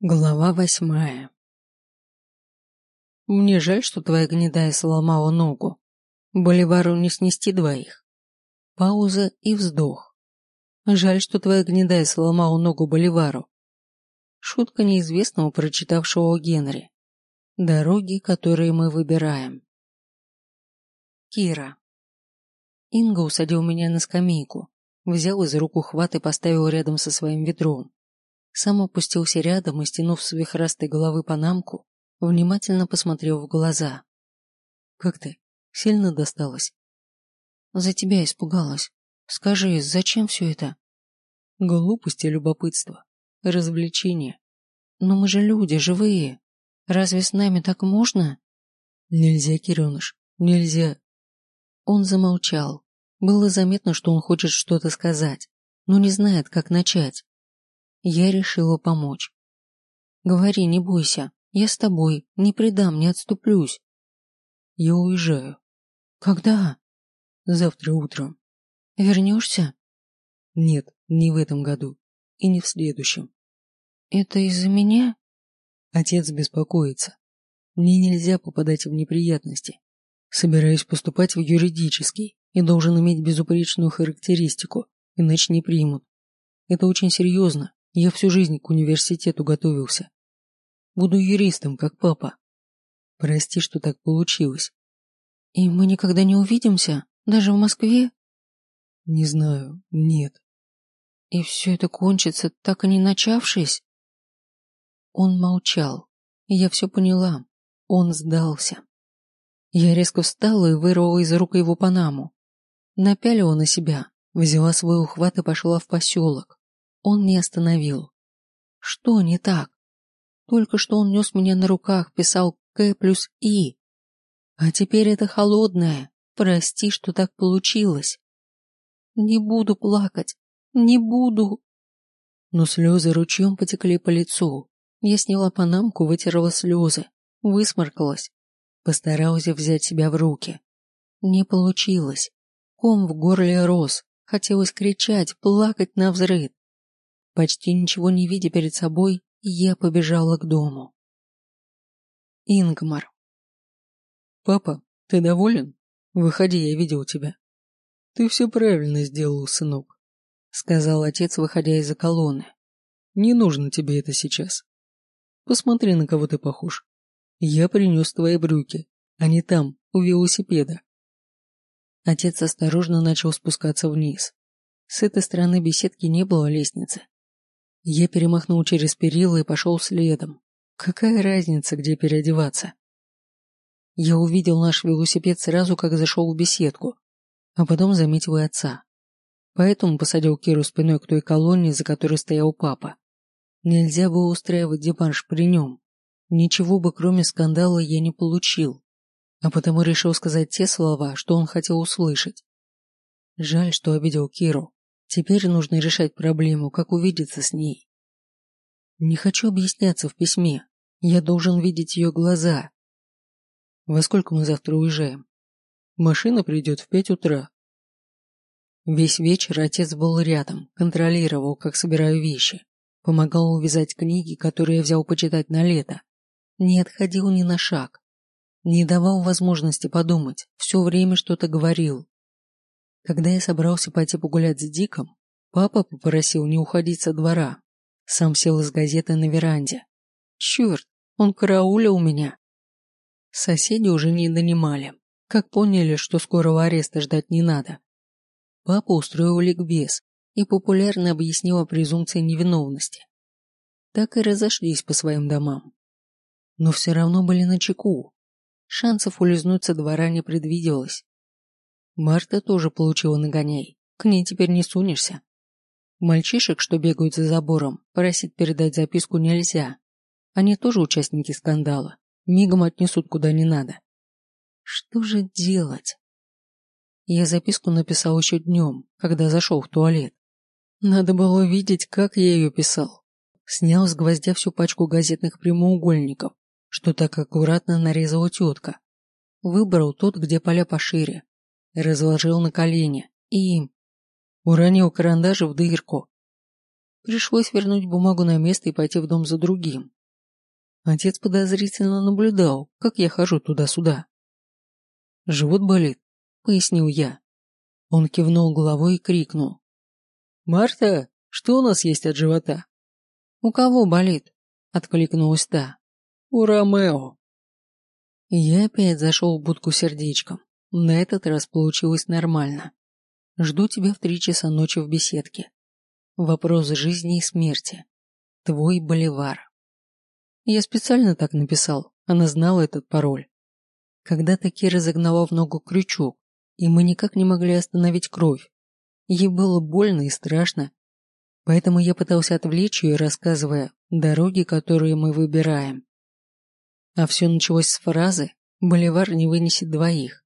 Глава восьмая Мне жаль, что твоя гнедая сломала ногу. Боливару не снести двоих. Пауза и вздох. Жаль, что твоя гнедая сломала ногу Боливару. Шутка неизвестного, прочитавшего Генри. Дороги, которые мы выбираем. Кира. Инга усадил меня на скамейку, взял из рук ухват и поставил рядом со своим ведром. Сам опустился рядом и, стянув с вихрастой головы панамку, внимательно посмотрел в глаза. «Как ты? Сильно досталось?» «За тебя испугалась. Скажи, зачем все это?» «Глупость и любопытство. Развлечение. Но мы же люди, живые. Разве с нами так можно?» «Нельзя, Киреныш, нельзя». Он замолчал. Было заметно, что он хочет что-то сказать, но не знает, как начать. Я решила помочь. Говори, не бойся. Я с тобой. Не предам, не отступлюсь. Я уезжаю. Когда? Завтра утром. Вернешься? Нет, не в этом году. И не в следующем. Это из-за меня? Отец беспокоится. Мне нельзя попадать в неприятности. Собираюсь поступать в юридический и должен иметь безупречную характеристику, иначе не примут. Это очень серьезно я всю жизнь к университету готовился. Буду юристом, как папа. Прости, что так получилось. И мы никогда не увидимся? Даже в Москве? Не знаю, нет. И все это кончится, так и не начавшись? Он молчал, и я все поняла. Он сдался. Я резко встала и вырвала из рук его панаму. Напялила на себя, взяла свой ухват и пошла в поселок. Он не остановил. Что не так? Только что он нес меня на руках, писал К плюс И. А теперь это холодное. Прости, что так получилось. Не буду плакать. Не буду. Но слезы ручьем потекли по лицу. Я сняла панамку, вытерла слезы, высморкалась. Постаралась взять себя в руки. Не получилось. Ком в горле рос. Хотелось кричать, плакать на взрыв. Почти ничего не видя перед собой, я побежала к дому. Ингмар. «Папа, ты доволен? Выходи, я видел тебя». «Ты все правильно сделал, сынок», — сказал отец, выходя из-за колонны. «Не нужно тебе это сейчас. Посмотри, на кого ты похож. Я принес твои брюки, они там, у велосипеда». Отец осторожно начал спускаться вниз. С этой стороны беседки не было лестницы, я перемахнул через перила и пошел следом. Какая разница, где переодеваться? Я увидел наш велосипед сразу, как зашел в беседку, а потом заметил и отца. Поэтому посадил Киру спиной к той колонне, за которой стоял папа. Нельзя было устраивать дебанш при нем. Ничего бы, кроме скандала, я не получил, а потому решил сказать те слова, что он хотел услышать. Жаль, что обидел Киру. Теперь нужно решать проблему, как увидеться с ней. Не хочу объясняться в письме. Я должен видеть ее глаза. Во сколько мы завтра уезжаем? Машина придет в пять утра. Весь вечер отец был рядом, контролировал, как собираю вещи, помогал увязать книги, которые я взял почитать на лето. Не отходил ни на шаг. Не давал возможности подумать, все время что-то говорил, когда я собрался пойти погулять с Диком, папа попросил не уходить со двора. Сам сел из газеты на веранде. Черт, он караулил меня. Соседи уже не донимали, как поняли, что скорого ареста ждать не надо. Папа устроил ликбез и популярно объяснил о презумпции невиновности. Так и разошлись по своим домам. Но все равно были на чеку. Шансов улизнуть со двора не предвиделось. Марта тоже получила нагоняй. К ней теперь не сунешься. Мальчишек, что бегают за забором, просить передать записку нельзя. Они тоже участники скандала. Мигом отнесут куда не надо. Что же делать? Я записку написал еще днем, когда зашел в туалет. Надо было видеть, как я ее писал. Снял с гвоздя всю пачку газетных прямоугольников, что так аккуратно нарезала тетка. Выбрал тот, где поля пошире, разложил на колени и... Уронил карандаш в дырку. Пришлось вернуть бумагу на место и пойти в дом за другим. Отец подозрительно наблюдал, как я хожу туда-сюда. «Живот болит», — пояснил я. Он кивнул головой и крикнул. «Марта, что у нас есть от живота?» «У кого болит?» — откликнулась та. «У Ромео». Я опять зашел в будку сердечком. На этот раз получилось нормально. Жду тебя в три часа ночи в беседке. Вопрос жизни и смерти. Твой боливар. Я специально так написал, она знала этот пароль. Когда-то Кира загнала в ногу крючок, и мы никак не могли остановить кровь. Ей было больно и страшно, поэтому я пытался отвлечь ее, рассказывая дороги, которые мы выбираем. А все началось с фразы «Боливар не вынесет двоих»,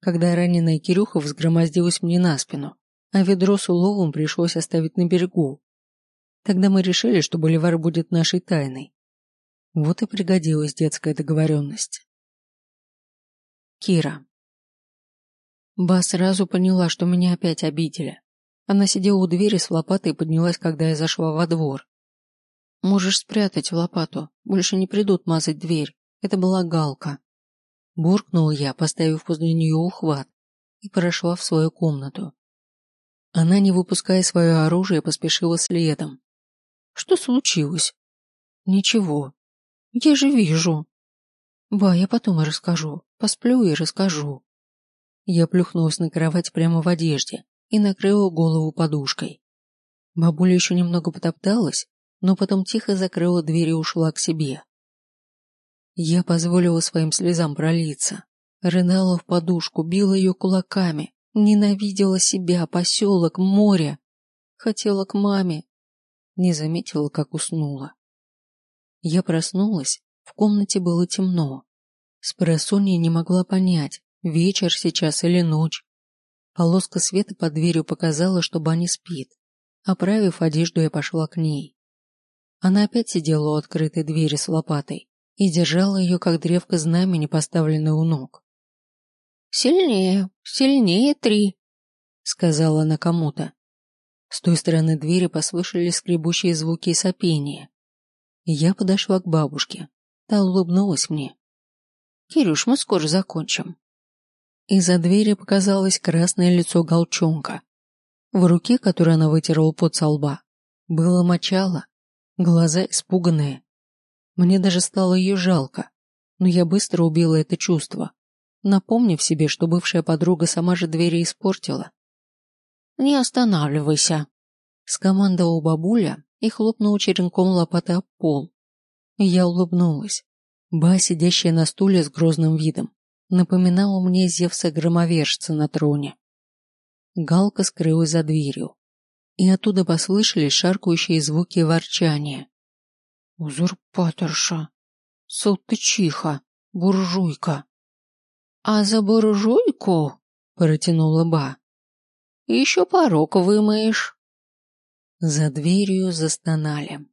когда раненая Кирюха взгромоздилась мне на спину, а ведро с уловом пришлось оставить на берегу. Тогда мы решили, что Боливар будет нашей тайной. Вот и пригодилась детская договоренность. Кира. Ба сразу поняла, что меня опять обидели. Она сидела у двери с лопатой и поднялась, когда я зашла во двор. «Можешь спрятать лопату, больше не придут мазать дверь. Это была галка. Буркнул я, поставив возле нее ухват, и прошла в свою комнату. Она, не выпуская свое оружие, поспешила следом. Что случилось? Ничего. Я же вижу. Ба, я потом расскажу. Посплю и расскажу. Я плюхнулась на кровать прямо в одежде и накрыла голову подушкой. Бабуля еще немного потопталась, но потом тихо закрыла дверь и ушла к себе. Я позволила своим слезам пролиться. Рыдала в подушку, била ее кулаками, ненавидела себя, поселок, море. Хотела к маме. Не заметила, как уснула. Я проснулась, в комнате было темно. Спросонья не могла понять, вечер сейчас или ночь. Полоска света под дверью показала, что Баня спит. Оправив одежду, я пошла к ней. Она опять сидела у открытой двери с лопатой и держала ее, как древко знамени, поставленное у ног. «Сильнее, сильнее три», — сказала она кому-то. С той стороны двери послышались скребущие звуки и сопения. Я подошла к бабушке. Та улыбнулась мне. «Кирюш, мы скоро закончим». Из-за двери показалось красное лицо Голчонка. В руке, которой она вытерла пот со лба, было мочало, глаза испуганные, мне даже стало ее жалко, но я быстро убила это чувство, напомнив себе, что бывшая подруга сама же двери испортила. «Не останавливайся», — скомандовал бабуля и хлопнул черенком лопаты об пол. Я улыбнулась. Ба, сидящая на стуле с грозным видом, напоминала мне Зевса-громовержца на троне. Галка скрылась за дверью, и оттуда послышались шаркающие звуки ворчания. Узурпаторша, салтычиха, буржуйка. А за буржуйку, протянула ба, еще порог вымоешь. За дверью застонали.